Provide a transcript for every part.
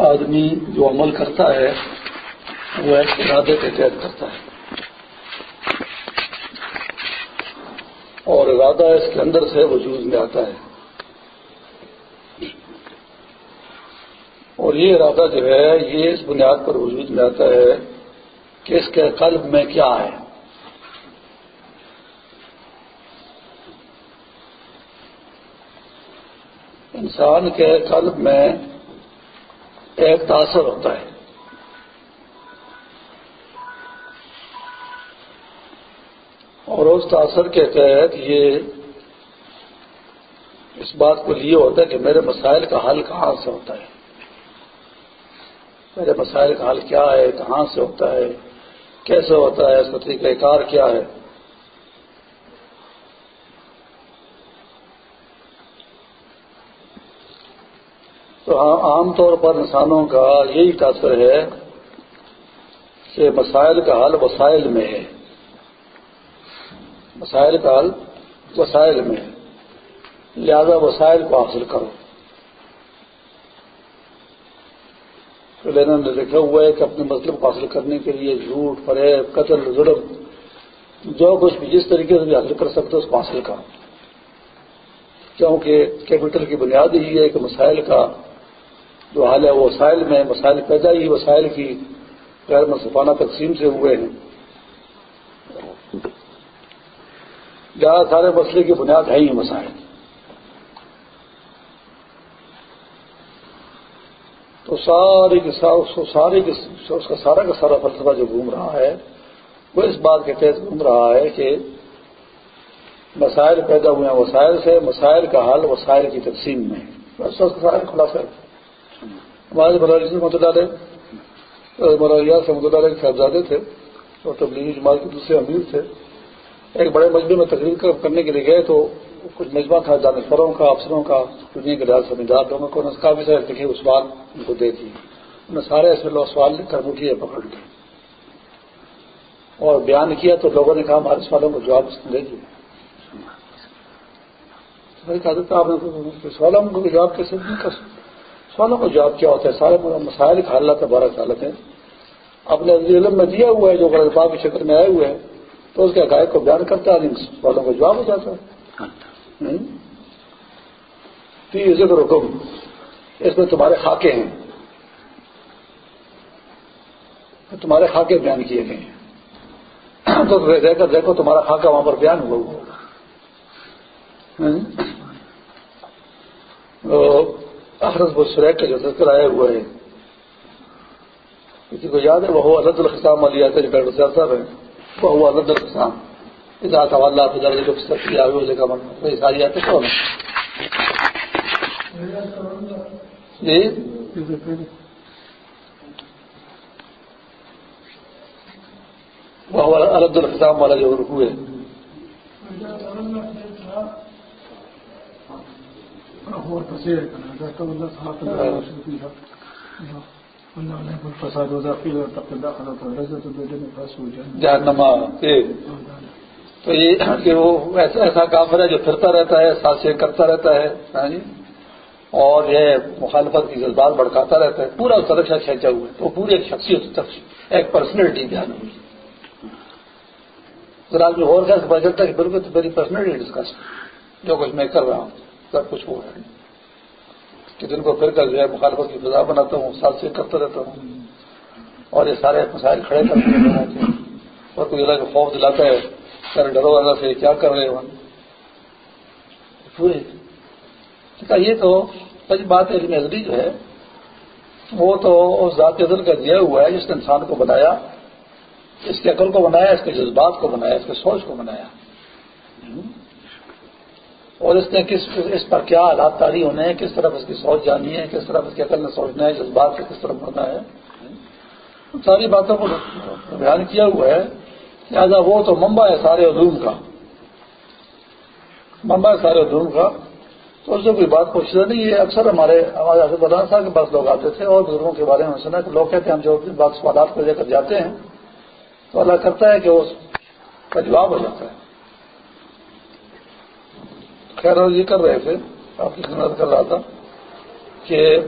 آدمی جو عمل کرتا ہے، وہ ایک ارادے کے تحت کرتا ہے۔ اور ارادہ اس کے اندر سے وجود میں آتا ہے۔ اور یہ ارادہ جو ہے، یہ اس بنیاد پر وجود میں آتا ہے کہ اس کے قلب میں کیا ہے۔ انسان کے قلب میں ایک تاثر ہوتا ہے۔ اور اس تاثر کے تحت یہ اس بات کو لیے ہوتا ہے کہ میرے مسائل کا حل کہاں سے ہوتا ہے؟ میرے مسائل کا حل کیا ہے؟ کہاں سے ہوتا ہے؟ کیسے ہوتا ہے؟ اس کا طریقہ کار کیا ہے؟ تو عام طور پر انسانوں کا یہی تاثر ہے کہ مسائل کا حل وسائل میں ہے۔ مسائل کا حل وسائل میں ہے۔ لہذا وسائل کو حاصل کرو۔ لینا نے لکھا ہوا ہے کہ اپنے مطلب کو حاصل کرنے کے لیے جھوٹ، فریب، قتل، ظلم، جو کچھ بھی جس طریقے سے بھی حاصل کر سکتے اس کو حاصل کرو۔ کیونکہ کیپٹل کی بنیاد یہی ہے کہ مسائل کا جو حال ہے وہ وسائل میں مسائل پیدا ہی وسائل کی غیر مصفانہ تقسیم سے ہوئے ہیں۔ زیادہ سارے مسئلے کی بنیاد ہے ہی مسائل۔ تو سارے کے سارے اس کا سارا کا سارا فلسفہ جو گھوم رہا ہے، وہ اس بات کے تحت گھوم رہا ہے کہ مسائل پیدا ہوئے ہیں۔ وسائل سے مسائل کا حل وسائل کی تقسیم میں۔ بس کا سارا خلاصہ۔ ہمارے رحمۃ اللہ مولانا رحمۃ اللہ علیہ صاحبزادے تھے اور تبلیغی جماعت کے دوسرے امیر تھے۔ ایک بڑے مجمے میں تقریر کرنے کے لیے گئے تو کچھ مجمع تھا جانوروں کا، افسروں کا، دنیا کے لحاظ سمجھدار لوگوں کو کافی سارے لکھے اس سوال ان کو دے دی۔ انہوں نے سارے ایسے لوگ سوال لکھ کر مٹھی پکڑ لی۔ اور بیان کیا تو لوگوں نے کہا، ہمارے سوالوں کو جواب دے دیے سوالوں کو جواب کیسے نہیں کر سکتے؟ سوالوں کا جواب کیا ہوتا ہے، سارے مسائل کا حالت ہے بارہ حالت ہے اپنے علم میں دیا ہوا ہے، جو غلط باغ کی شکل میں آئے ہوئے ہیں، تو اس کے عقائد کو بیان کرتا ہے سوالوں کا جواب ہو جاتا ہے۔ تو ذکر حکم اس میں تمہارے خاکے ہیں۔ تمہارے خاکے بیان کیے گئے ہیں۔ تو دیکھ دیکھو تمہارا خاکہ وہاں پر بیان ہوا۔ ہوگا اخرت وہ کا جو تذکر آیا ہوا ہے کسی کو یاد ہے؟ وہ الد الخصام والی آتے جو ڈاکٹر صاحب صاحب ہیں وہ ہوا الد الخصام ادا طوالہ فضر جو سختی آگے ہو جگہ من یہ ساری آتے کون جی؟ وہ الد الخصام والا جو رکو ہے۔ تو یہ کہ وہ ایسا ایسا کافر ہے جو پھرتا رہتا ہے سازشیں کرتا رہتا ہے۔ ہاں جی۔ اور یہ مخالفت کی جذبات بڑھکاتا رہتا ہے۔ پورا اس کھینچا ہوا ہے۔ تو پوری ایک شخصیت ایک پرسنالٹی بیان ہوئی ذرا آدمی اور کیا پتا چلتا ہے کہ بالکل میری پرسنالٹی ڈسکس جو کچھ میں کر رہا ہوں۔ سب کچھ ہو رہا ہے۔ کہ جن کو پھر کر جو ہے مخالفت کی فضا بناتا ہوں، ساتھ سے کرتا رہتا ہوں۔ اور یہ سارے مسائل کھڑے کرتے ہیں اور کوئی اللہ کو خوف دلاتا ہے سر ڈرو اللہ سے، کیا کر رہے ہو پوری یہ تو سچ بات علم ازلی جو ہے، وہ تو اس ذات ازل کا دیا ہوا ہے، جس نے انسان کو بنایا، اس کے عقل کو بنایا، اس کے جذبات کو بنایا، اس کے سوچ کو بنایا۔ اور اس نے کس اس پر کیا حالات تاری ہونے ہیں؟ کس طرف اس کی سوچ جانی ہے؟ کس طرف اس کے عقل نے سوچنا ہے؟ جذبات سے کس طرف بڑھنا ہے؟ ساری باتوں کو بیان کیا ہوا ہے لہٰذا وہ تو ممبا ہے سارے علوم کا۔ ممبا ہے سارے علوم کا۔ تو اس سے کوئی بات پوچھنا نہیں ہے اکثر ہمارے ہمارے حضرت بدان صاحب کے پاس لوگ آتے تھے اور بزرگوں کے بارے میں سنا کہ لوگ کہتے ہیں ہم جو بات سوالات کو لے کر جاتے ہیں تو اللہ کرتا ہے کہ اس کا جواب ہو جاتا ہے۔ خیر یہ کر رہے تھے آپ کی خدمت کر رہا تھا کہ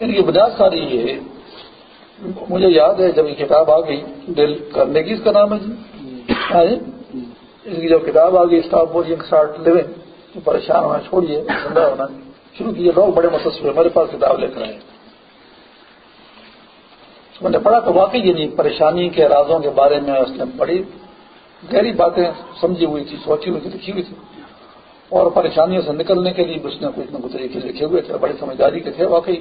ان کی بنیاد ساری یہ ہے۔ مجھے یاد ہے جب یہ کتاب آ گئی دل کرنے کی اس کا نام ہے جی؟ اس کی جب کتاب آ گئی اسٹاف بورڈ اسٹارٹ لیونگ پریشان ہونا چھوڑیے زندہ ہونا۔ شروع کیے لوگ بڑے متصر ہوئے میرے پاس کتاب لے کر آئے۔ میں نے پڑھا تو واقعی یعنی پریشانی کے رازوں کے بارے میں اس نے بڑی گہری باتیں سمجھی ہوئی تھی، سوچی ہوئی تھی، لکھی ہوئی تھی۔ اور پریشانیوں سے نکلنے کے لیے اس نے کچھ نہ کچھ طریقے لکھے ہوئے تھے بڑی سمجھداری کے تھے، واقعی۔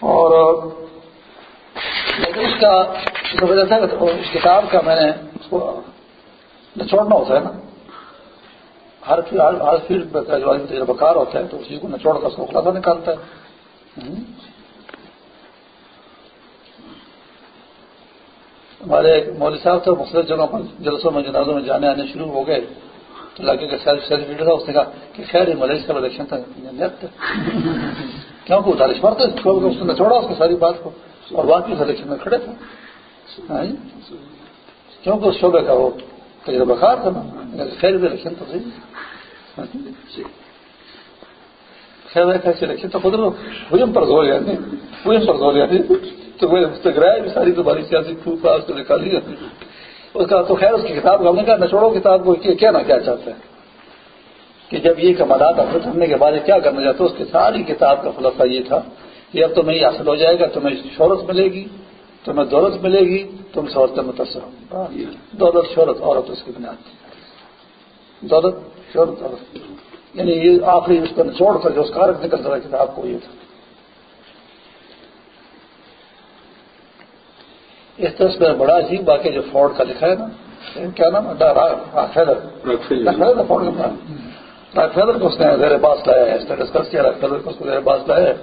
اور اس کا وجہ اس کتاب کا میں نے اس کو نچوڑنا ہوتا ہے نا۔ ہر ہر فیلڈ کا جو تجربہ کار ہوتا ہے تو اسی کو نچوڑ کر اس کو خلاصہ نکالتا ہے۔ ہمارے مولوی صاحب تھے مختلف جگہوں پر جلسوں میں جنازوں میں جانے آنے شروع ہو گئے تو لگے کہ سیلف سیلف لیڈر تھا اس نے کہا کہ خیر ملیش صاحب الیکشن تھا کیوں کہ ادارش پڑتے اس نے چھوڑا اس کی ساری بات کو اور باقی اس الیکشن میں کھڑے تھے۔ ہاں جی؟ کیونکہ اس شعبے کا وہ تجربہ کار تھا نا خیر الیکشن تو صحیح خیر الیکشن تو خود لوگ پر زور جاتے ہیں پر زور جاتے تو وہ گرایا بھی ساری تمہاری سیاسی پھوک اس کو نکالی اس کا تو خیر اس کی کتاب کا ہم نے کہا نچوڑو کتاب کو کیا نہ کیا چاہتا ہے کہ جب یہ کمالات حاصل کرنے کے بعد کیا کرنا چاہتا اس کی ساری کتاب کا خلاصہ یہ تھا کہ اب تمہیں یہ حاصل ہو جائے گا، تمہیں شہرت ملے گی، تمہیں دولت ملے گی، تم سے متاثر ہو دولت، شہرت، عورت اس کی بنیاد دولت، شہرت، عورت۔ یعنی یہ آخری اس کو نچوڑ کر جو اس کارک نکل رہا کتاب کو یہ تھا۔ اس طرح سے بڑا عجیب باقی جو فورڈ کا لکھا ہے نا کیا نام فیدر کو اس نے زیر باس لایا ہے اس نے ڈسکس کیا فیدر کو اس کو زیر باس لایا ہے۔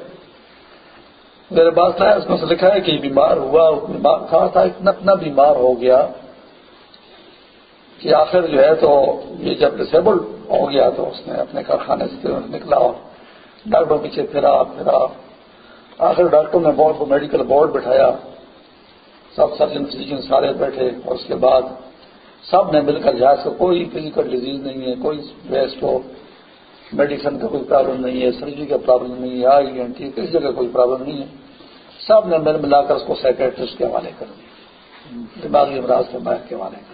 زیر باس لایا اس میں سے لکھا ہے کہ بیمار ہوا بیمار تھا تھا اتنا اتنا بیمار ہو گیا کہ آخر جو ہے تو یہ جب ڈسیبلڈ ہو گیا تو اس نے اپنے کارخانے سے نکلا اور ڈاکٹروں پیچھے پھرا پھرا۔ آخر ڈاکٹروں نے بورڈ کو میڈیکل بورڈ بٹھایا۔ سب سرجن فزیشن سارے بیٹھے اور اس کے بعد سب نے مل کر جہاز کو کوئی فزیکل ڈیزیز نہیں ہے، کوئی ویسٹ ہو میڈیسن کا کوئی پرابلم نہیں ہے سرجری کا پرابلم نہیں ہے، آئی این ٹی کسی جگہ کوئی پرابلم نہیں ہے۔ سب نے مل ملا کر اس کو سائکٹرسٹ کے حوالے کر دیا۔ دماغی امراض کے باہر کے حوالے کر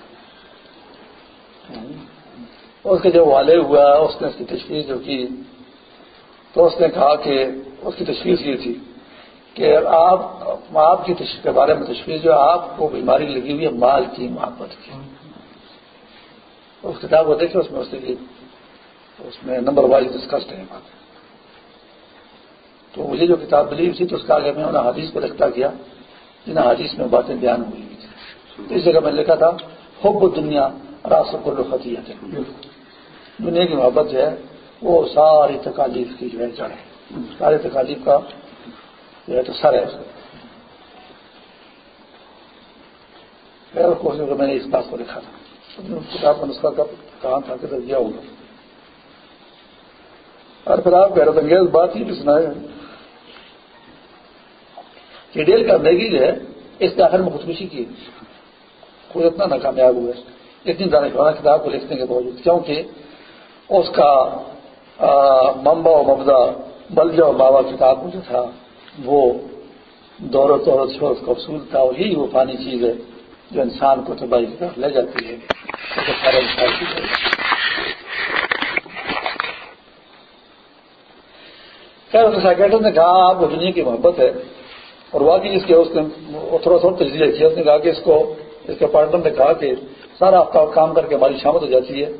اس کے جب حوالے ہوا، اس نے اس کی تشخیص جو کی، تو اس نے کہا کہ اس کی تشخیص یہ تھی کہ آپ آپ کی کے بارے میں تشخیص جو آپ کو بیماری لگی ہوئی ہے، مال کی محبت کی۔ اس کتاب کو دیکھیں، اس میں اس اس میں نمبر وائز ڈسکسڈ ہے بات۔ تو مجھے جو کتاب ملی اسی تو اس کا آگے میں انہیں حادیث کو لکھتا کیا جن حادیث میں باتیں بیان ہوئی ہوئی تھی اس جگہ میں لکھا تھا، حب دنیا راست کو دنیا کی محبت جو ہے، وہ ساری تکالیف کی جو ہے جڑ ہے ساری تکالیف کا جو ہے تو سر ہے میں نے اس بات کو لکھا تھا کتاب کا نسخہ کب کہاں تھا کہ دیا ہوگا اور پھر آپ حیرت انگیز بات یہ بھی سنائے کہ ڈیل کا زندگی جو ہے اس نے آخر میں خودکشی کی کوئی اتنا ناکامیاب ہوا اتنی دانشورانہ کتاب کو لکھنے کے باوجود کیونکہ اس کا ممبا و مبدا بلجا و بابا کتاب جو تھا وہ دولت دولت شورت کا اصول تھا اور یہی وہ پانی چیز ہے جو انسان کو تباہی کی طرف لے جاتی ہے۔ خیر سائکٹر نے کہا، آپ کو دنیا کی محبت ہے۔ اور واقعی اس کے اس نے تھوڑا تھوڑا تجزیہ کیا۔ اس نے کہا کہ اس کو، اس کے پارٹنر نے کہا کہ سارا ہفتہ کام کر کے ہماری شامت ہو جاتی ہے۔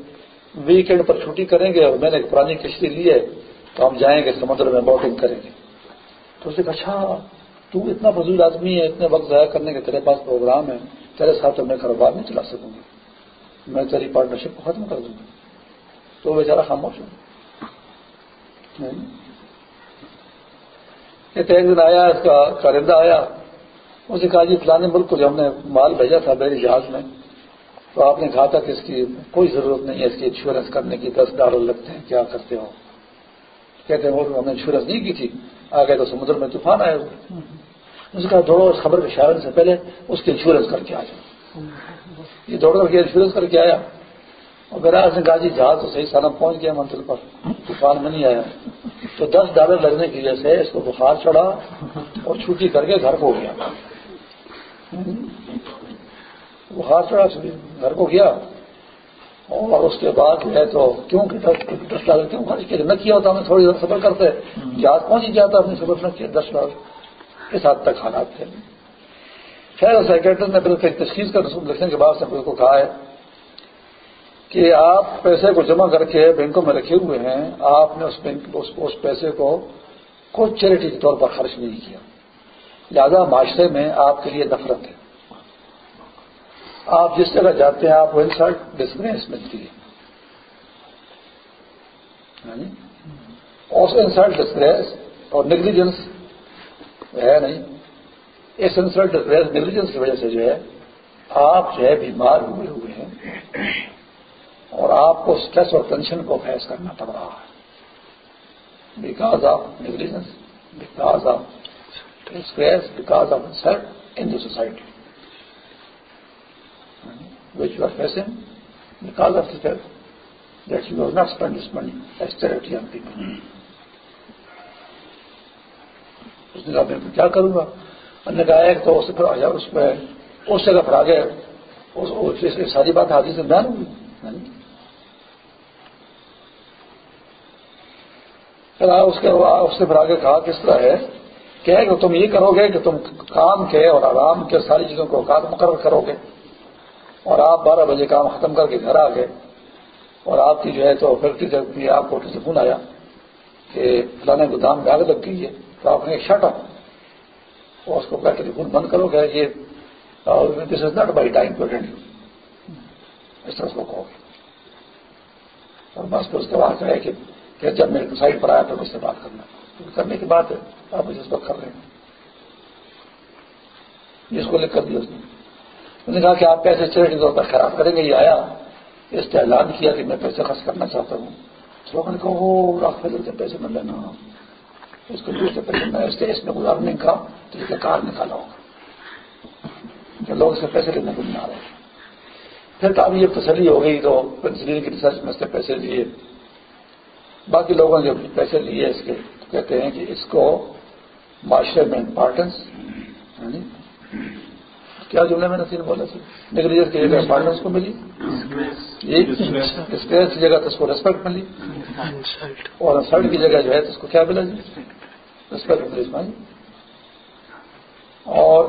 ویکینڈ پر چھٹی کریں گے اور میں نے ایک پرانی کشتی لی ہے۔ تو ہم جائیں گے، سمندر میں بوٹنگ کریں گے۔ تو اس نے کہا اچھا تو اتنا فضول آدمی ہے، اتنے وقت ضائع کرنے کے تیرے پاس پروگرام ہے، تیرے ساتھ میں کاروبار نہیں چلا سکوں گا۔ میں تیری پارٹنرشپ کو ختم کر دوں گا۔ تو بیچارہ خاموش ہو ایک دن آیا، اس کا کارندہ آیا۔ اسے کہا جی فلانے ملک کو جو ہم نے مال بھیجا تھا میری جہاز میں، تو آپ نے کہا تھا کہ اس کی کوئی ضرورت نہیں ہے، اس کی انشورنس کرنے کی، دس ڈالر لگتے ہیں، کیا کرتے ہو؟ کہتے ہیں، وہ ہم نے انشورنس نہیں کی تھی۔ آ گئے تو سمندر میں طوفان آئے اس کا دوڑو اس خبر کے شاعر سے پہلے اس کی انشورنس کر کے آ جاؤ۔ یہ دوڑ کر کے انشورنس کر کے آیا۔ اور میرا نے کہا جی جہاز تو صحیح سالم پہنچ گیا منزل پر۔ طوفان میں نہیں آیا۔ تو دس ڈالر لگنے کی وجہ سے اس کو بخار چڑھا اور چھٹی کر کے گھر کو گیا۔ بخار چڑھا گھر کو گیا۔ اور اس کے بعد جو ہے تو کیوں کہ دس ڈالر کیوں خرچ کیا نہ کیا ہوتا ہمیں تھوڑی دیر سفر کرتے۔ جات پہنچ ہی جاتا اپنی سفر نہ کیا دس ڈالر اس حد تک حالات تھے۔ خیر سیکرٹری نے پھر تشخیص کا رسوم لکھنے کے بعد سب کو کہا ہے کہ آپ پیسے کو جمع کر کے بینکوں میں رکھے ہوئے ہیں۔ آپ نے اس بینک اس پیسے کو کوئی چیریٹی کے طور پر خرچ نہیں کیا۔ لہذا معاشرے میں آپ کے لیے نفرت ہے۔ آپ جس جگہ جاتے ہیں، آپ کو انسلٹ ڈسگریس ملتی ہے انسلٹ ڈسگریس اور نیگلیجنس ہے نہیں۔ اس انسلٹ ڈسگریس نیگلیجنس کی وجہ سے جو ہے، آپ جو ہے بیمار ہوئے ہوئے ہیں اور آپ کو اسٹریس اور ٹینشن کو فیس کرنا پڑ رہا ہے۔ Because of negligence because of stress because of insult in the society which which you are facing because of that you are not spend this money as charity on people اس نے کہا، میں کیا کروں گا؟ ہم نے کہا، ایک تو اس میں. اس جگہ پر آگے ساری بات حاضر سے بیان ہوئی. یعنی اس کے اس سے پھر آگے کہا، کس طرح ہے؟ کہ تم یہ کرو گے کہ تم کام کے اور آرام کے ساری چیزوں کو اوقات مقرر کرو گے. اور آپ بارہ بجے کام ختم کر کے گھر آ گئے اور آپ کی جو ہے تو فیکٹری جب بھی آپ کو سے فون آیا کہ فلانے گودام میں آگ لگ گئی ہے تو آپ نے شٹ اپ اور اس کو ٹیلیفون بند کرو گے یہ this is not by time to attend you اس طرح اس کو کہو گے۔ اور بس پھر اس کے بعد ہے کہ کہ جب میرے سائڈ پر آیا تو مجھ سے بات کرنا۔ کرنے کی بات ہے، آپ مجھے اس وقت کر رہے ہیں۔ جس کو لکھ کر دیا اس نے۔ انہوں نے کہا کہ آپ پیسے چڑھے کے طور پر خراب کریں گے، یہ آیا، اس نے اعلان کیا کہ میں پیسے خرچ کرنا چاہتا ہوں۔ لوگوں نے کہا وہ فضل سے پیسے مل لینا اس کو دوسرے پیسے میں، اس کے اس میں گزارنے کا تو اس کار نکالا ہوگا۔ کہ لوگ اس سے پیسے لینے کو نہیں آ رہے۔ پھر تو یہ تسلی ہو گئی تو پنسلین کی ریسرچ میں اس کے پیسے لیے۔ باقی لوگوں نے جو پیسے لیے اس کے کہتے ہیں کہ اس کو معاشرے میں امپارٹینس کیا جملے میں نصیر بولا سر نیگلیجنس کی جگہ امپارٹینس کو ملی۔ اسکریس کی جگہ تو اس کو ریسپیکٹ ملی۔ اور انسلٹ کی جگہ جو ہے تو اس کو کیا ملا جی؟ ریسپیکٹ ملی اور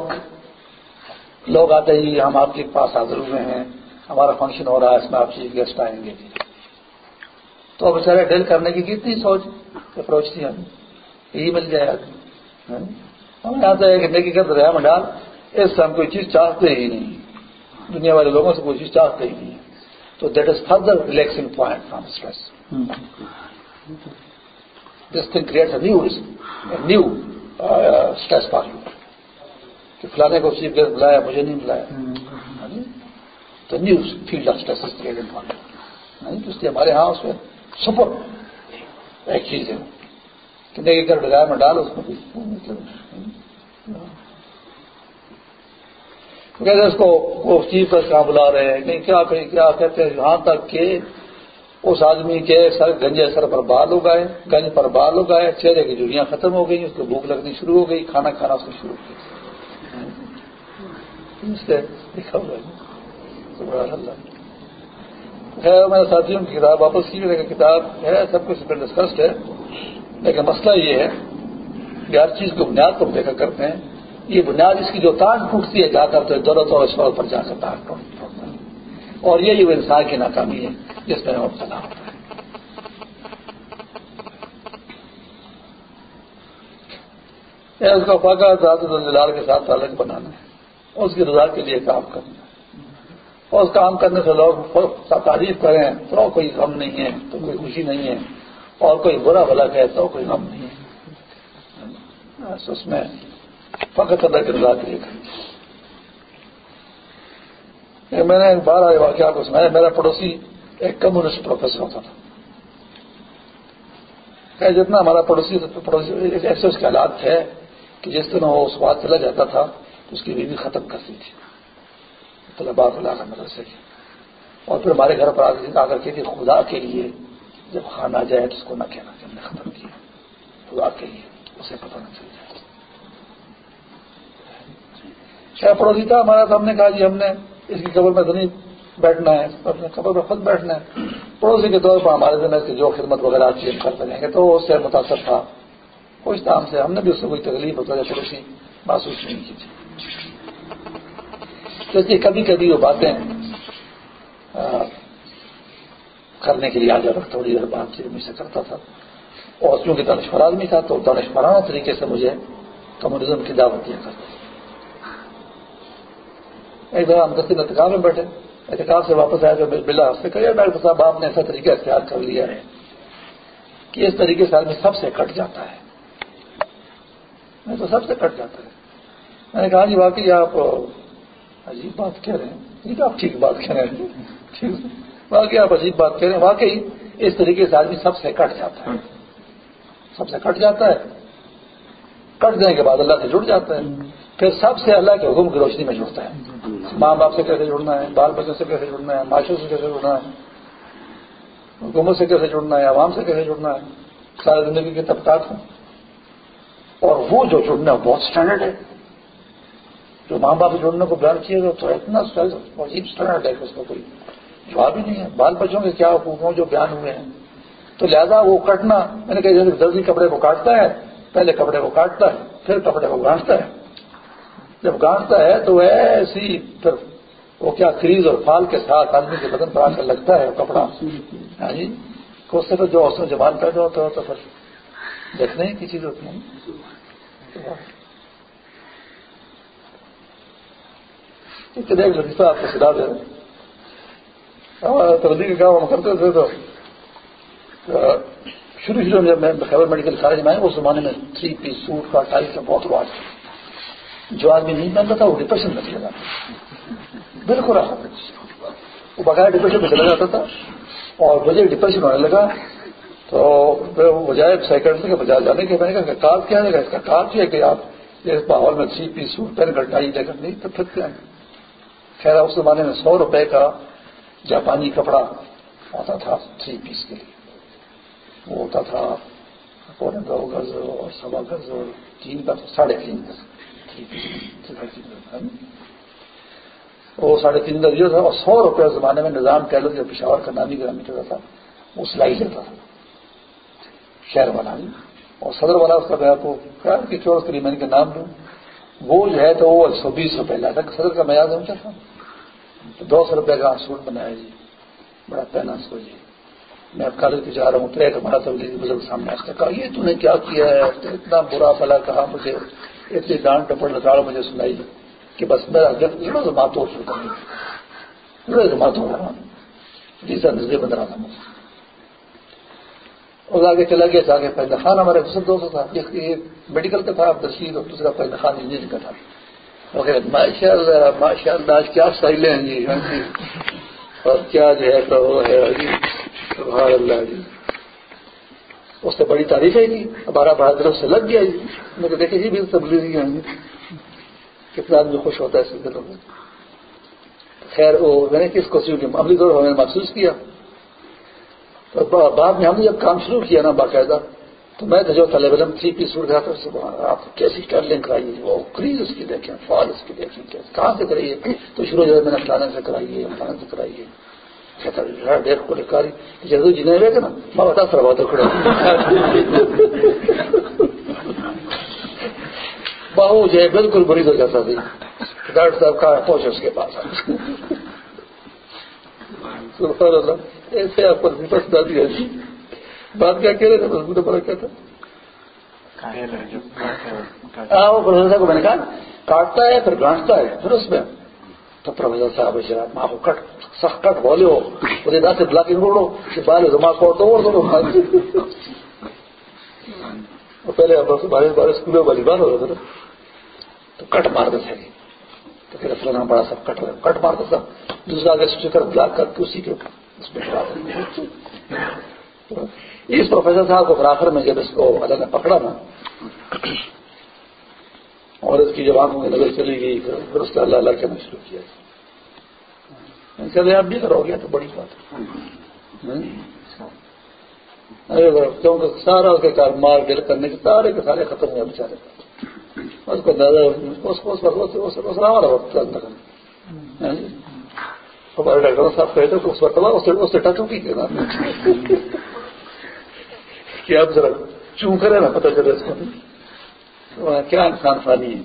لوگ آتے ہی ہم آپ کے پاس حاضر ہوئے ہیں۔ ہمارا فنکشن ہو رہا ہے، اس میں آپ چیف گیسٹ آئیں گے۔ تو بیچارے ڈیل کرنے کی کتنی سوچ اپروچ تھی ہم یہی مل جائے آدمی ہم یہاں ہے کہ نیکی کر دریا میں ڈال۔ اس سے ہم کوئی چیز چاہتے ہی نہیں۔ دنیا والے لوگوں سے کوئی چیز چاہتے ہی نہیں۔ تو that is further relaxing point from stress this thing create new new stress for you کہ فلانے کو چیف گیسٹ بلایا مجھے نہیں بلایا۔ تو new field of stress create for you اس لیے ہمارے ہاں اس میں سپر ایک چیز ہے۔ کہ کر ڈگائے میں ڈال اس کو کہتے اس کو چیف پر کہاں بلا رہے ہیں۔ کہیں کیا کہیں، کیا کہتے ہیں؟ یہاں تک کہ اس آدمی کے سر، گنجے سر پر بال اگائے گنج پر بال اگائے چہرے کی جڑیاں ختم ہو گئی اس کو بھوک لگنی شروع ہو گئی، کھانا کھانا اس کو شروع ہو گیا لکھا خیر میں ساتھیوں کی کتاب واپس کی۔ میرے کتاب ہے، سب کچھ ڈسکسڈ ہے۔ لیکن مسئلہ یہ ہے کہ ہر چیز کو بنیاد پر دیکھا کرتے ہیں۔ یہ بنیاد اس کی جو تان ٹوٹتی ہے جا کر تو دولت اور اسور پر جا کر تان ٹوٹتا ہے۔ اور یہی وہ انسان کی ناکامی ہے، جس میں مبتلا ہوتا ہے اس کا فاقہ ذات کے ساتھ تعلق بنانا ہے اس کی رضا کے لیے کام کرنا ہے۔ اور اس کام کرنے سے لوگ تعریف کریں، تو کوئی غم نہیں ہے، تو کوئی خوشی نہیں ہے، اور کوئی برا بھلا ہے تو کوئی غم نہیں ہے۔ اس میں فقط اللہ کے رضا کے لیے میں نے ایک بار آئے واقعہ کو سنایا، میرا پڑوسی ایک کمیونسٹ پروفیسر ہوتا تھا۔ جتنا ہمارا پڑوسی ایسے اس کے حالات تھے کہ جس دن وہ اس بات چلا جاتا تھا تو اس کی بیوی ختم کرتی تھی۔ طلبا اللہ مدرسے کی۔ اور پھر ہمارے گھر پر آ کر کے خدا کے لیے جب کھانا جائے تو اس کو نہ کہنا کہ ہم نے ختم کیا تو واقعی ہے اسے پتہ نہ چل جائے۔ شاید پڑوسی تھا، ہمارا تو ہم نے کہا جی ہم نے اس کی قبر میں تو نہیں بیٹھنا ہے اپنے قبر میں خود بیٹھنا ہے۔ پڑوسی کے طور پر ہمارے دن کی جو خدمت وغیرہ چیز کر سکیں گے، تو اس سے متاثر تھا۔ اس طرح سے، ہم نے بھی اس سے کوئی تکلیف ہوتا ہے پڑوسی محسوس نہیں کی تھی۔ کبھی کبھی وہ باتیں کرنے کے لیے آ جاتا تھوڑی دیر بات چیت مجھ سے کرتا تھا۔ اور چونکہ دانش آدمی تھا، تو دانش فرانہ طریقے سے مجھے کمیونزم کی دعوت دیا کرتا تھا۔ ایک دفعہ ہم دستی انتقال میں بیٹھے احتکاب سے واپس آیا تو بلا سے کہا ڈاکٹر صاحب، آپ نے ایسا طریقہ اختیار کر لیا ہے کہ اس طریقے سے آدمی سب سے کٹ جاتا ہے۔ میں تو سب سے کٹ جاتا ہے۔ میں نے کہا جی واقعی آپ عجیب بات کہہ رہے ہیں۔ آپ ٹھیک بات کہہ رہے ہیں۔ باقی آپ عجیب بات کہہ رہے ہیں۔ واقعی اس طریقے سے آدمی سب سے کٹ جاتا ہے۔ سب سے کٹ جاتا ہے۔ کٹ جانے کے بعد اللہ سے جڑ جاتا ہے۔ پھر سب سے اللہ کے حکم کی روشنی میں جڑتا ہے۔ ماں باپ سے کیسے جڑنا ہے، بال بچوں سے کیسے جڑنا ہے، معاشرے سے کیسے جڑنا ہے، حکومت سے کیسے جڑنا ہے، عوام سے کیسے جڑنا ہے سارے زندگی کے طبقات ہیں۔ اور وہ جو جڑنا ہے بہت اسٹینڈرڈ ہے۔ جو ماں باپ جڑنے کو بیان کیا تو اتنا عجیب اسٹینڈرڈ ہے کہ اس کا کوئی جواب ہی نہیں ہے۔ بال بچوں کے کیا حقوق جو بیان ہوئے ہیں؟ تو لہذا وہ کٹنا میں نے کہا جلدی کپڑے کو کاٹتا ہے، پہلے کپڑے کو کاٹتا ہے، پھر کپڑے کو گانٹتا ہے۔ جب گانٹتا ہے تو ایسی پھر وہ کیا کریز اور فال کے ساتھ آدمی کے بدن پر آ کر لگتا ہے وہ کپڑا۔ ہاں جی؟ اس سے جو اس میں جبان پیدا ہوتا ہے تو پھر دیکھنے کی چیز ہوتی ہے۔ ایک لطیفہ آپ کو سلا دے ہمارا تبدیلی کا کام ہم کرتے تھے تو شروع شروع میں جب میں خیبر میڈیکل کالج میں آئے اس زمانے میں تھری پیس سوٹ کا ٹائی کا بہت رواج تھا۔ جو آدمی نہیں پہنتا تھا وہ ڈپریشن میں چلا جاتا بالکل وہ بغیر ڈپریشن میں چلا جاتا تھا اور مجھے ڈپریشن ہونے لگا۔ تو بجائے سائیکل کے بجائے جانے کے میں نے کہا کار کیا ہے؟ اس کا کار کیا کہ آپ اس ماحول میں تھری پیس سوٹ پہن کر ٹائی لے کر نہیں تو پھر کیا خیر، اس زمانے میں سو روپے کا جاپانی کپڑا آتا تھا تھری پیس کے لیے۔ وہ ہوتا تھا پونے دو گز اور سوا گز اور تین گز، ساڑھے تین گز۔ وہ ساڑھے تین درجے تھا، اور سو روپے زمانے میں نظام ٹیلر جو پشاور کا نامی گرامی کرتا تھا، وہ سلائی لیتا تھا، شہر والا۔ اور صدر والا اس کا میں آپ کو خیال کہ چور کے لیے میں نام دوں۔ وہ جو ہے تو وہ سو بیس روپئے لاتا صدر کا معیار اونچا تھا دو سو روپئے کا سوٹ بنایا جی بڑا پہنا اس کو جی۔ میں اب کالج پہ جا رہا ہوں تو ایک ہمارا تبلیغی بزرگ سامنے اس نے کہا، یہ تم نے کیا کیا ہے؟ اتنا برا پلا کہا مجھے۔ اتنی ڈانٹ ٹپڑ لگاڑ مجھے سنائی کہ بس میرا لڑو تو ماتو شروع کر لڑو تو ماتو رہا جی سر نزدے بند رہا تھا مجھے۔ اور آگے چلا گیا تھا آگے پہلے خان ہمارے دوسرے دوست تھا۔ ایک میڈیکل کا تھا دشید اور دوسرا پہلے خان انجینئر کا تھا۔ ماشاء اللہ ماشاء اللہ آج کیا سائلیں ہیں جی۔ اور کیا جو ہے، تو وہ ہے۔ جی سبحان اللہ جی۔ اس سے بڑی تعریف ہے جی ہمارا بڑا دلوں سے لگ گیا میں تو دیکھے جی بھی تبدیلی آئیں گے کتنا آدمی خوش ہوتا ہے اس دلوں میں۔ خیر، وہ میں نے کس کو عملی طور پر محسوس کیا۔ تو بعد میں ہم نے جب کام شروع کیا نا باقاعدہ، تو میں جو طالب علم تھری پیس سوٹ تھا آپ کیسی ٹرلنگ کرائیے وہ کریز اس کی دیکھیں، فال اس کی دیکھیں کہاں سے کرائیے تو شروع جو ہے میں نے فلانے سے کرائیے فلانے سے کرائیے جو ہے بالکل بری ہو جاتا تھی ڈاکٹر صاحب کہاں پہنچے اس کے پاس ایسے آپ کو دادی ہے بات کیا کہہ رہے تھے؟ بس بڑا کیا تھا. ہاں وہ پروفیسر صاحب کو میں نے کہا کاٹتا ہے پھر گانٹتا ہے پھر اس میں۔ تو پروفیسر صاحب شراب ماں کو کٹ، سخت کٹ بولے ہو۔ وہ دا سے بلاکنگ روڑو بال دماغ کو توڑ دو پہلے بارے بارے اسکولوں والی بار ہو رہا تھا تو کٹ مار دے سکے تو پھر فلانا بڑا سب کٹ کٹ مار دیتا دوسرا آگے اگر اسٹیکر بلاک کر کے اسی کے اس میں اس پروفیسر صاحب کو آخر میں جب اس کو اللہ نے پکڑا نا اور اس کی جب آنکھوں میں نظر چلی گئی پھر اس کا اللہ اللہ کہنا شروع کیا۔ چلے جی، آپ بھی کرو گے تو بڑی بات ہے۔ ہاں جی، اچھا۔ کیونکہ سارا اس کے کار مار ڈل کرنے کے سارے کے سارے ختم ہوئے بچارے اس کو دادا وقت ہمارے ہاں جی۔ ڈاکٹر صاحب کہتے تو اس پر اس سے ٹچ کی کہ اب ذرا چون کرے نا، پتہ چلے اس کو۔ کیا انسان فانی ہے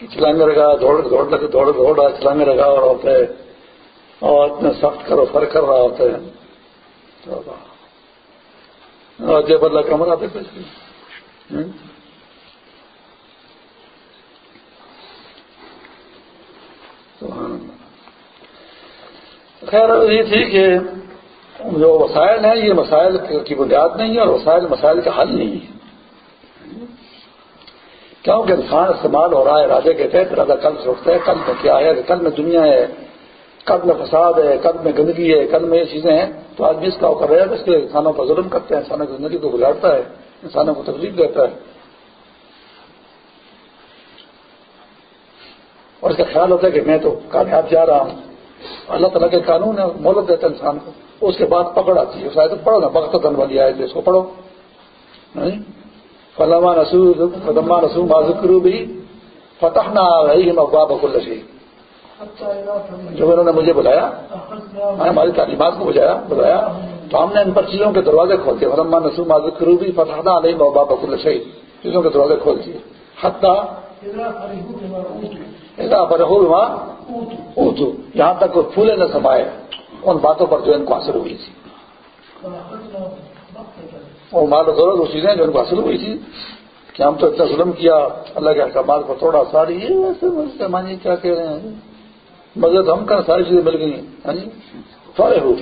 جی چلانے لگا دوڑ دوڑ لگے دوڑ دوڑ رہا چلانے لگا اور ہوتا ہے اور اتنے سخت کرو فر کر رہا ہوتا ہے جے بدلا کمرہ پہ خیر یہ تھی کہ جو وسائل ہیں، یہ مسائل کی بنیاد نہیں ہے اور وسائل مسائل کا حل نہیں ہے۔ کیونکہ انسان استعمال ہو رہا ہے راجے کے تحت راجا کل سوچتا ہے کل میں کیا ہے؟ کل میں دنیا ہے کل میں فساد ہے کل میں گندگی ہے کل میں یہ چیزیں ہیں۔ تو آدمی اس کا کر رہا ہے اس کے انسانوں پر ظلم کرتے ہیں انسانوں کی زندگی کو بگاڑتا ہے، انسانوں کو تکلیف دیتا ہے۔ اور اس کا خیال ہوتا ہے کہ میں تو کامیاب جا رہا ہوں۔ اللہ تعالیٰ کے قانون ہے مولت دیتا ہے انسان کو۔ اس کے بعد پکڑ آتی ہے۔ شاید پڑھو نا بخت والی آئے اس کو پڑھو۔ فلما رسو فلما رسو معذکرو بھی فتح نہ آ رہی ہم ابا بک جب انہوں نے مجھے بلایا میں ہماری تعلیمات کو بجایا بلایا تو ہم نے ان پر چیزوں کے دروازے کھول دیے۔ فلما نسو معذکرو بھی فتح نہ علیہ ابا بک چیزوں کے دروازے کھول دیے۔ حتہ برہما اوتو یہاں تک وہ پھولے نہ سمائے۔ ان باتوں پر جو ان کو حاصل ہوئی تھی۔ اور مال و دولت، وہ چیزیں جو ان کو حاصل ہوئی تھی۔ کہ ہم تو اتنا ظلم کیا، اللہ کے احکامات کو توڑا، ساری یہ مانی کیا کہہ رہے ہیں۔ مگر ہم کا ساری چیزیں مل گئی ہاں جی؟ تھوڑے ہو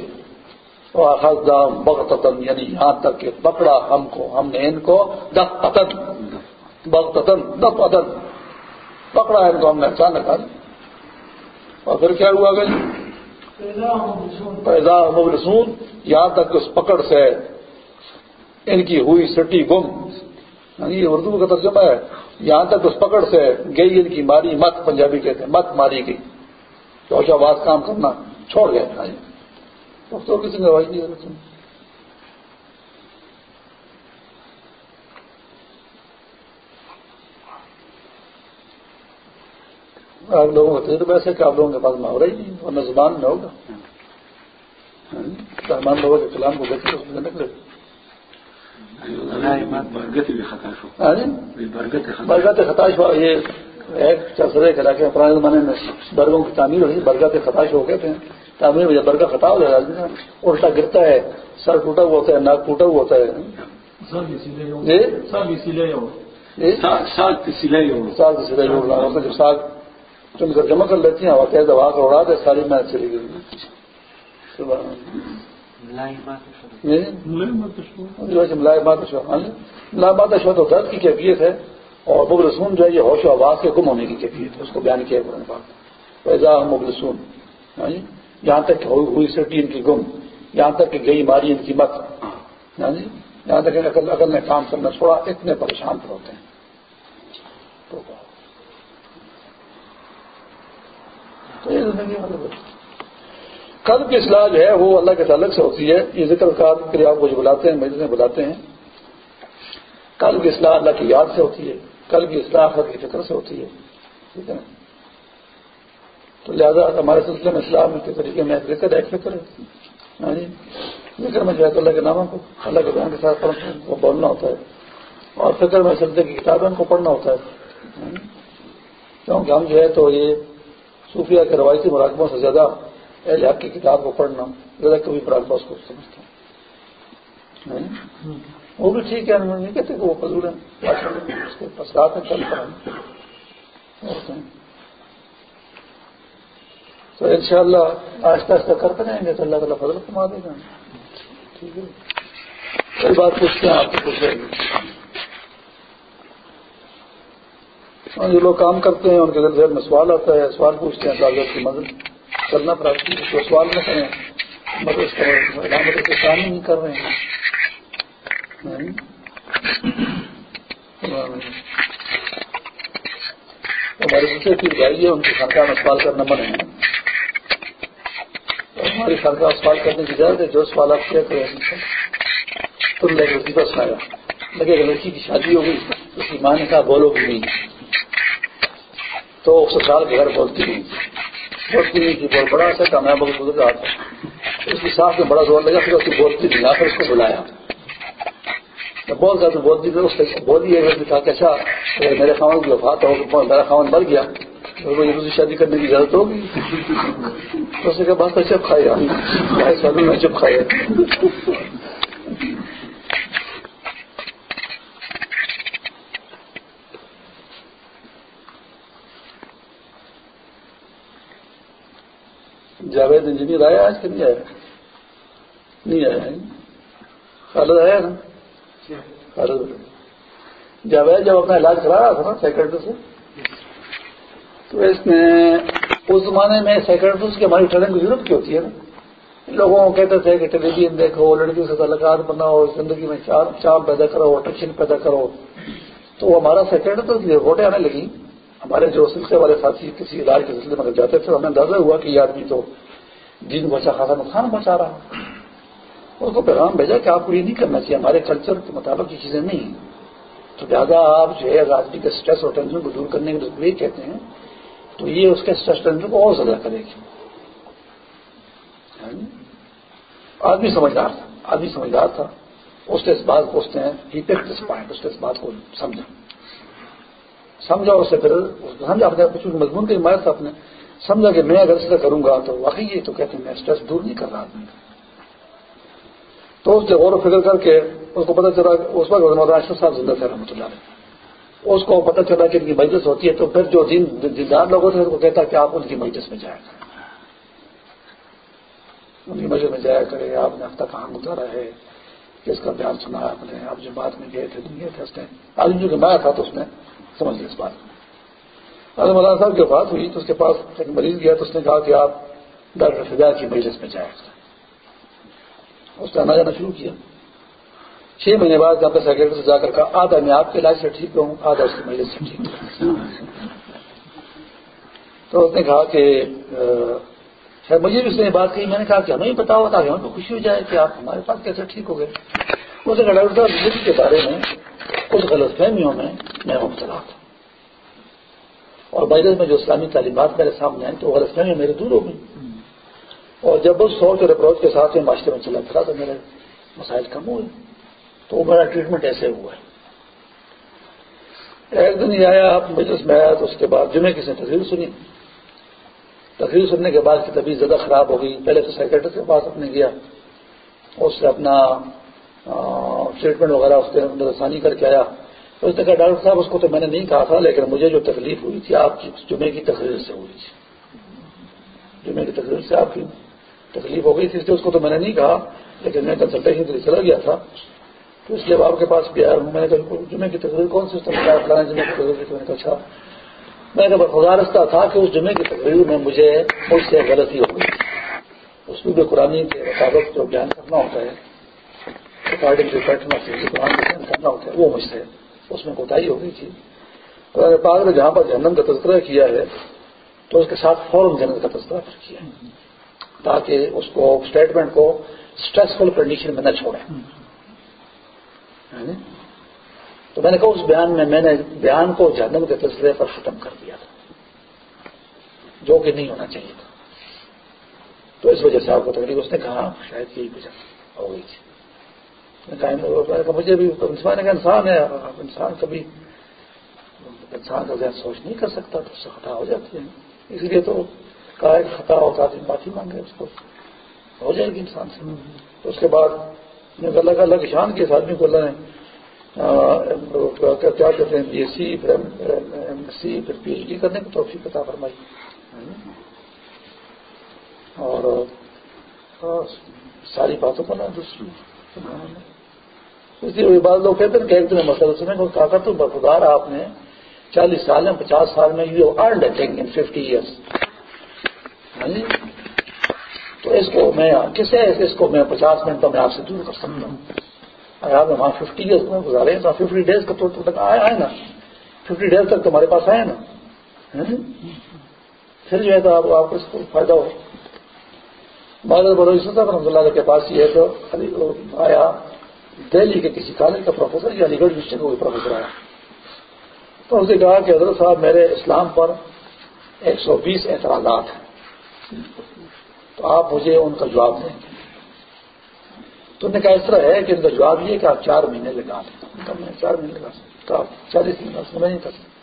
دام بغتن یعنی یہاں تک کہ پکڑا ہم کو، ہم نے ان کو دف پتن بغتن دف پتن پکڑا ان کو ہم نے اچانک اور پھر کیا ہوا گئی پیدا مبلسون، یہاں تک اس پکڑ سے ان کی ہوئی سٹی گم۔ یعنی یہ اردو کا ترجمہ ہے۔ یہاں تک اس پکڑ سے گئی ان کی ماری، مت پنجابی کہتے ہیں، مت ماری گئی۔ چوشا بات کام کرنا چھوڑ گئے۔ تو کسی نے آواز نہیں آپ لوگوں کا تجربہ ایسے کہ آپ لوگوں کے پاس محاورہ ہی نہیں ورنہ زبان میں ہوگا۔ رحمان لوگوں کے کلام کو دیکھتے اس میں نکلے۔ برگت خطاش ہوا یہ ایک چرسرے کے علاقے میں پرانے زمانے میں برگوں کی تعمیر ہوئی برگت خطاش ہو گئے تھے تعمیر میں جب برگا خطا ہو جائے گا الٹا گرتا ہے سر ٹوٹا ہوا ہوتا ہے ناک ٹوٹا ہوا ہوتا ہے۔ ساگ سلائی جب ساگ کر جمع کر لیتی ہیں ہوا تیز دوا کر اڑا دے ساری محنت چلی گئی۔ ملائمات شو تو درد کی کیفیت ہے اور مبلسون جو ہے یہ ہوش و آواز کے گم ہونے کی کیفیت ہے اس کو بیان کیا پیدا مبلسون یہاں تک ہوئی سٹی ان کی گم یہاں تک کہ گئی ماری ان کی مت۔ یہاں تک عقل نے کام کرنا چھوڑا اتنے پریشان ہوتے ہیں۔ قلب کی اصلاح جو ہے وہ اللہ کے تعلق سے ہوتی ہے۔ یہ ذکر کار کے لیے آپ کو جو بلاتے ہیں مجھے بلاتے ہیں۔ قلب کی اصلاح اللہ کی یاد سے ہوتی ہے۔ قلب کی اصلاح خط کی فکر سے ہوتی ہے۔ ٹھیک ہے تو لہٰذا ہمارے سلسلے میں اسلام کے طریقے میں ذکر ایک فکر ہے۔ ہاں جی؟ ذکر میں جو ہے تو اللہ کے ناموں کو، اللہ کے بیان کے ساتھ کو بولنا ہوتا ہے۔ اور فکر میں سلسلے کی کتابیں کو پڑھنا ہوتا ہے۔ ہاں جی؟ کیونکہ ہم جو ہے تو یہ صوفیہ کے روایتی مراقبوں سے زیادہ اہل حق کی کتاب کو پڑھنا زیادہ کبھی مراقبہ اس کو سمجھتا۔ ہوں وہ بھی ٹھیک ہے نہیں کہتے کہ وہ فضول ہیں۔ اس کے پسرات میں چل پڑا تو ان شاء اللہ آہستہ آہستہ کرتے رہیں گے تو اللہ تعالیٰ فضل کما دے گا۔ ٹھیک ہے۔ کئی بات پوچھتے ہیں، آپ کو پوچھ رہے ہیں جو لوگ کام کرتے ہیں، ان کے ذہن میں سوال آتا ہے، سوال پوچھتے ہیں، کاغذ کی مدد کرنا پڑتی ہے، تو سوال نہ کریں۔ مدد کریں مدد کام نہیں کر رہے ہیں۔ ہمارے دوسرے پیر بھائی ہے ان کے خاندان میں سوال کرنا من ہے ہماری سرکار سوال کرنے کی ضرورت ہے، جو سوال آپ کیا کریں تم لے وظیفہ سنایا لگے اگر لڑکی کی شادی ہو گئی، اس کی ماں نے کہا، بولو بھی نہیں۔ تو سسرال کے گھر بولتی نہیں بولتی نہیں تھی بہت بڑا سا کامیاب گزر رہا تھا۔ اس کی ساتھ میں بڑا زور لگا، پھر اس کی بولتی نہیں آ کر اس کو بلایا۔ بہت زیادہ بولتی تھی اس سے بولی ہے کہا کہ اچھا میرے خاون کی وفات ہو میرا خاون مر گیا۔ مجھے دوسری شادی کرنے کی ضرورت ہوگی۔ تو اس نے کہا بات چپ کھایا۔ ڈھائی سالوں میں چپ کھایا۔ جاوید انجینئر آیا آج کہ نہیں آیا نہیں آیا خالد آیا نا؟ خالد۔ جاوید جب اپنا علاج کرا رہا تھا نا سیکرٹری سے، تو اس میں اس زمانے میں سیکرٹریز کی ہماری ٹریننگ کی ضرورت کی ہوتی ہے نا؟ لوگوں کو کہتے تھے کہ ٹیلی ویژن دیکھو، لڑکیوں سے تعلقات بناؤ، زندگی میں چار پیدا کرو اٹریکشن پیدا کرو۔ تو ہمارا سیکرٹری تو رپورٹیں آنے لگی ہمارے جو سلسلے والے ساتھی کسی علاج کے سلسلے میں جاتے تھے، ہمیں اندازہ ہوا کہ یہ آدمی تو جن کو اچھا خاصا نقصان پہنچا رہا اس کو پیغام بھیجا کہ آپ کو یہ نہیں کرنا چاہیے، ہمارے کلچر کے مطابق یہ چیزیں نہیں۔ تو لہٰذا آپ جو ہے آدمی کے اسٹریس اور ٹینشن کو دور کرنے کے لیے کہتے ہیں، تو یہ اس کے اسٹریس ٹینشن کو اور زیادہ کرے گی۔ ہاں جی؟ آدمی سمجھدار تھا، آدمی سمجھدار تھا۔ اس نے اس بات کو، اس نے ہی پکٹ پوائنٹ اس نے اس بات کو سمجھا۔ سمجھا اسے پھر سمجھا، اپنے کچھ مضمون کی حمایت تھا اپنے سمجھا کہ میں اگر اس کروں گا تو واقعی یہ تو کہتے ہیں میں اسٹریس دور نہیں کر رہا آدمی۔ تو اس نے غور و فکر کر کے اس کو پتا چلا اس وقت اشرف صاحب زندہ تھے، رحمۃ اللہ علیہ۔ اس کو پتا چلا کہ ان کی مجلس ہوتی ہے، تو پھر جو دیندار لوگ ہوتے ہیں، ان کو کہتا کہ آپ ان کی مجلس میں جایا کریں۔ ان کی مجلس میں جایا کرے آپ نے ہفتہ کہاں گزارا ہے؟ کس کا بیان سنا آپ نے؟ آپ جو بات میں گئے تھے، دنیا تھے اس نے آدمی جو کہ تھا تو اس نے سمجھ لیا اس بات۔ کو مولانا صاحب کی بات ہوئی تو اس کے پاس ایک مریض گیا تو اس نے کہا کہ آپ ڈاکٹر فضا کی مجلس میں جائیں۔ اس نے آنا جانا شروع کیا۔ چھ مہینے بعد ڈاکٹر سیکرٹری سے جا کر کہا، آدھا، میں آپ کے علاج سے ٹھیک ہوں، آدھا، اس کی مجلس سے ٹھیک ہوں۔ تو اس نے کہا کہ مجھے بھی اس نے بات کہی۔ میں نے کہا کہ ہمیں پتا ہوتا ہمیں تو خوشی ہو جائے کہ آپ ہمارے پاس کیسے ٹھیک ہو گئے۔ اسے کہا، ڈاکٹر صاحب، زندگی کے بارے میں، کچھ غلط فہمیوں میں میں مبتلا تھا۔ اور بائرل میں جو اسلامی تعلیمات میرے سامنے آئیں تو غلط فہمیاں میرے دور ہو گئی۔ اور جب اس سوچ اور اپروچ کے ساتھ میں معاشرے میں چلا پھرا تو میرے مسائل کم ہوئے۔ تو وہ میرا ٹریٹمنٹ ایسے ہوا۔ ہے ایک دن یہ آیا، آپ مجلس میں آیا تو اس کے بعد جمعے کسی نے تصویر سنی۔ تقریر سننے کے بعد کی طبیعت زیادہ خراب ہو گئی۔ پہلے تو سیکرٹری کے پاس اپنے گیا۔ اس سے اپنا ٹریٹمنٹ وغیرہ اس کے اندر آسانی کر کے آیا۔ تو اس نے کہا، ڈاکٹر صاحب، اس کو تو میں نے نہیں کہا تھا، لیکن مجھے جو تکلیف ہوئی تھی، آپ کی جمعے کی تقریر سے ہوئی تھی۔ جمعے کی تقریر سے آپ کی تکلیف ہو گئی تھی، اس لیے اس کو تو میں نے نہیں کہا، لیکن میں کنسلٹیشن کے لیے چلا گیا تھا۔ تو اس لیے آپ کے پاس بھی آیا میں نے کہا جمعے کی تقریر کون سی جمعے کی تقریر میں نے کہا اچھا۔ میں نے گزارستہ تھا کہ اس جمعے کی تقریر میں مجھے مجھ سے غلطی ہو گئی۔ اس میں بھی قرآن کے مطابق جو بیان کرنا ہوتا ہے اکارڈنگ ٹو قرآن بیان کرنا ہوتا ہے، وہ مجھ سے اس میں کوتاہی ہو گئی تھی۔ قرآن پاک نے جہاں پر جہنم کا تذکرہ کیا ہے، تو اس کے ساتھ فوراً جنت کا تذکرہ پھر کیا تاکہ اس کو اسٹیٹمنٹ کو اسٹریسفل کنڈیشن میں نہ چھوڑے یعنی، تو میں نے کہا، اس بیان میں میں نے بیان کو جہنم کے تذکرے پر ختم کر دیا تھا۔ جو کہ نہیں ہونا چاہیے تھا۔ تو اس وجہ سے آپ کو تکلیف اس نے کہا، شاید یہی وجہ ہو گئی تھی۔ مجھے بھی انسان کا انسان ہے انسان کبھی انسان کا ذہن سوچ نہیں کر سکتا تو اس سے خطا ہو جاتی ہے اس لیے تو کہا کہ خطا ہوتا تو معافی مانگے اس کو ہو جائے گی انسان سے تو اس کے بعد اللہ کا اللہ شان کے اس آدمی کو اللہ نے کیا کہتے ہیں بی ایس سی پھر ایم ایس سی پھر پی ایچ ڈی کرنے کی توفیق پتا فرمائی اور ساری باتوں پر نا دوسری اس لیے بعض لوگ کہتے ہیں کہ ایک دن مسئلہ سنے کو کہا تھا تو بخار آپ نے چالیس سال میں پچاس سال میں you earned thing in fifty years تو اس کو میں کسے اس کو میں پچاس منٹ تو میں آپ سے دور کر سکتا ہوں۔ اگر آپ نے وہاں ففٹی ایئرس میں گزارے ہیں، تو ففٹی ڈیز کا تو تک آئے نا۔ ففٹی ڈیز تک تمہارے پاس آئے نا۔ ہاں جی؟ پھر جو ہے تو آپ کو اس کو فائدہ ہو۔ صاحب رحمۃ اللہ کے پاس یہ تو آیا۔ دہلی کے کسی کالج کا پروفیسر یا علی گڑھ یونیورسٹی کا کوئی پروفیسر آیا۔ تو اس نے کہا کہ حضرت صاحب، میرے اسلام پر ایک سو بیس اعتراضات ہیں۔ تو آپ مجھے ان کا جواب دیں گے۔ تو نے کہا، اس طرح ہے کہ ان کا جواب یہ کہ آپ چار مہینے لگا دیں۔ میں چار مہینے لگا تو آپ چالیس مہینے میں نہیں کر سکتے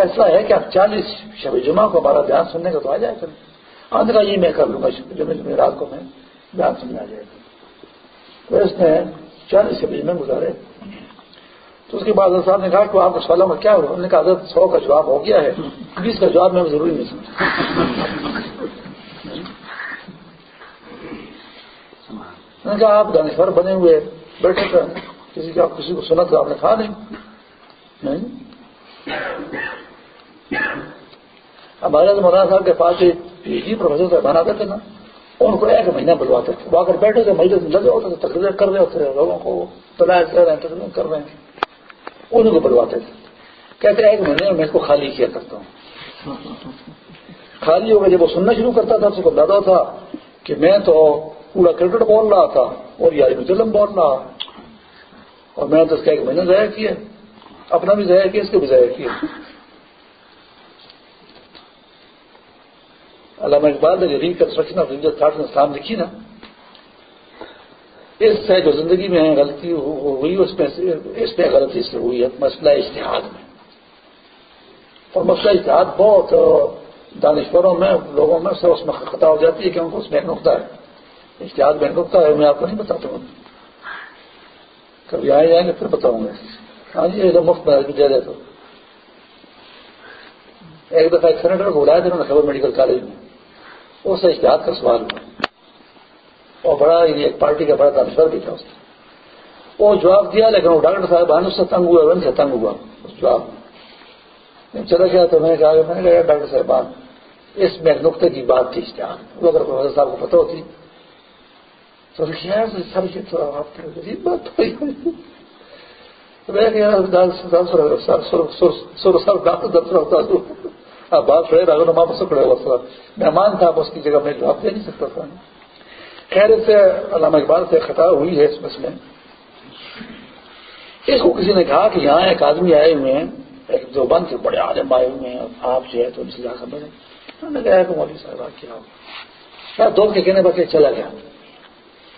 ایسا ہے کہ آپ چالیس شب جمعہ کو ہمارا بیان سننے کا تو آ جائے گا آندھ کا یہ میں کر لوں گا جمعے رات کو میں بیان سننے آ جائے گا تو اس نے چالیس شب جمعے گزارے۔ تو اس کے بعد صاحب نے کہا کہ آپ کو سوالوں میں کیا ہوا انہوں نے کہا سو کا جواب ہو گیا ہے۔ بیس کا جواب میں ضروری نہیں سمجھا نے کہا، آپ دانشور بنے ہوئے بیٹھے تھے کسی کا، کسی کو سنا تو آپ نے کہا نہیں۔ ہمارے مولانا صاحب کے پاس ایک پی ایچ ڈی پروفیسر صاحب بناتے تھے نا۔ ان کو ایک مہینہ بلواتے تھے۔ وہ اگر بیٹھے تھے مہینے لگے ہوتے تھے، تقریر کر رہے ہوتے لوگوں کو تلاش کر رہے ہیں، تقریر کر رہے ہیں۔ ان کو بلواتے تھے۔ کہتے ایک مہینے میں اس کو خالی کیا کرتا ہوں۔ خالی ہو گیا۔ جب وہ سننا شروع کرتا تھا اس کو دادا تھا کہ میں تو پورا کرکٹ بول رہا تھا اور یہ فلم بول رہا۔ اور میں نے تو اس کا ایک مہینہ ضائع کیا۔ اپنا بھی ضائع کیا، اس کو بھی ضائع کیا۔ علامہ اقبال نے reconstruction of India thought Islam لکھی نا اس سے جو زندگی میں غلطی ہوئی، اس میں اس میں غلطی سے ہوئی ہے، مسئلہ اشتہاد میں۔ اور مسئلہ اشتہاد بہت دانشوروں میں، لوگوں میں سے اس میں خطا ہو جاتی ہے کہ ان کو اس میں ایک نقطہ ہے۔ اشتہاد میں نقطہ ہے، میں آپ کو نہیں بتاتا ہوں۔ کبھی آئے جائیں گے، پھر بتاؤں گا۔ ہاں جی مفت میں دے دے تو ایک دفعہ ایک سینیٹر کو بلایا تھا، انہوں نے خبر میڈیکل کالج میں۔ اس سے کا سوال ہوا اور بڑا ایک پارٹی کا بڑا دانشور بھی تھا اس وہ جواب دیا لیکن وہ ڈاکٹر صاحب اس سے تنگ ہوا ان سے تنگ ہوا اس جواب میں چلا گیا تو میں نے کہا میں نے کہا ڈاکٹر صاحبان اس میں ایک نقطے کی بات تھی اشتہار وہ اگر پروفیسر صاحب کو پتہ ہوتی تو سر یہ تھوڑا آپ عجیب بات بات رہے راگو نما سے کھڑے ہوا مہمان تھا اس کی جگہ میں جواب دے نہیں سکتا تھا۔ خیر سے علامہ اقبال سے خطا ہوئی ہے اس مسئلے اس کو کسی نے کہا کہ یہاں ایک آدمی آئے ہوئے ہیں، ایک جو بند سے بڑے عالم آئے ہوئے ہیں، آپ جو ہے تو ان سے جا کر انہوں نے کہا کہ مولوی صاحب کیا ہو؟ دوست کے کہنے پر چلا گیا۔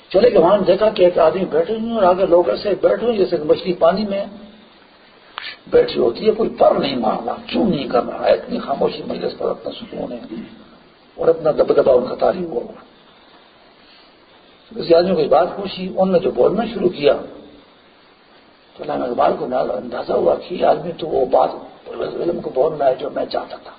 چلے کہ وہاں دیکھا کہ ایک آدمی بیٹھے ہوئے اور آگے لوگ ایسے بیٹھے ہوئے جیسے مچھلی پانی میں بیٹھی ہوتی ہے، کوئی پر نہیں مار رہا کیوں نہیں کر رہا؟ ہے اتنی خاموشی مجلس پر اپنا سکون ہے اور اتنا دب دبا ان کا تاری ہوا۔ ہوا کسی آدمی کو بات پوچھی انہوں نے جو بولنا شروع کیا، تو علامہ اقبال کو اندازہ ہوا کہ آدمی تو وہ بات علم کو بولنا ہے جو میں چاہتا تھا۔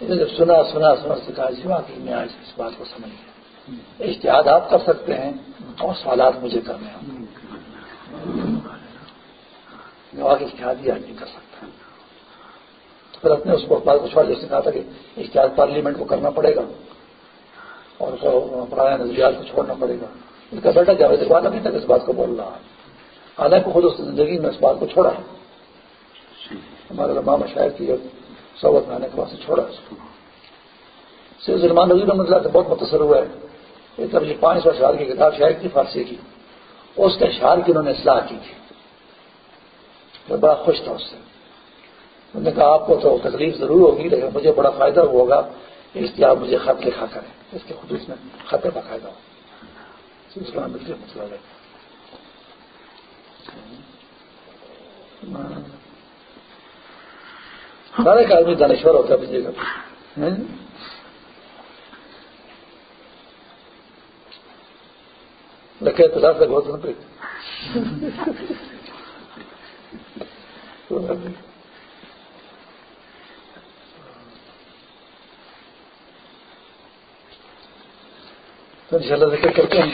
جب سنا سنا سنا سکھا جی کہ میں آج اس بات کو سمجھ گیا۔ اشتہاد آپ کر سکتے ہیں اور سوالات مجھے کرنے ہوں اشتہاد ہی آدمی کر سکتا تو پھر اپنے اس کو بات کو چھوڑ جیسے کہا تھا کہ اشتہاد پارلیمنٹ کو کرنا پڑے گا اور پرانے نظریات کو چھوڑنا پڑے گا۔ اس کا بیٹا جاوید اقبال ابھی تک اس بات کو بول رہا ہے۔ حالانکہ خود اس زندگی میں اس بات کو چھوڑا ہے۔ ہمارے امام شاعر کی جب صحبت میں آنے کے بعد سے چھوڑا اس کو صرف سلمان نظیر احمد اللہ سے بہت متصر ہوا ہے۔ ایک طرف یہ پانچ سو اشعار کی کتاب شاعر کی فارسی کی، اس کے اشعار کی انہوں نے اصلاح کی تھی۔ میں بڑا خوش تھا اس سے۔ انہوں نے کہا، آپ کو تو تکلیف ضرور ہوگی، لیکن مجھے بڑا فائدہ ہوگا اس لیے آپ مجھے خط لکھا کریں۔ اس کے خود اس میں خط باقاعدہ ہو مطلب ہے ہر ایک آدمی دانشور ہوتا ہے بجے گا ہاں؟ لکھے پچاس تک بہت پہ ان شاء اللہ ذکر کرتے ہیں۔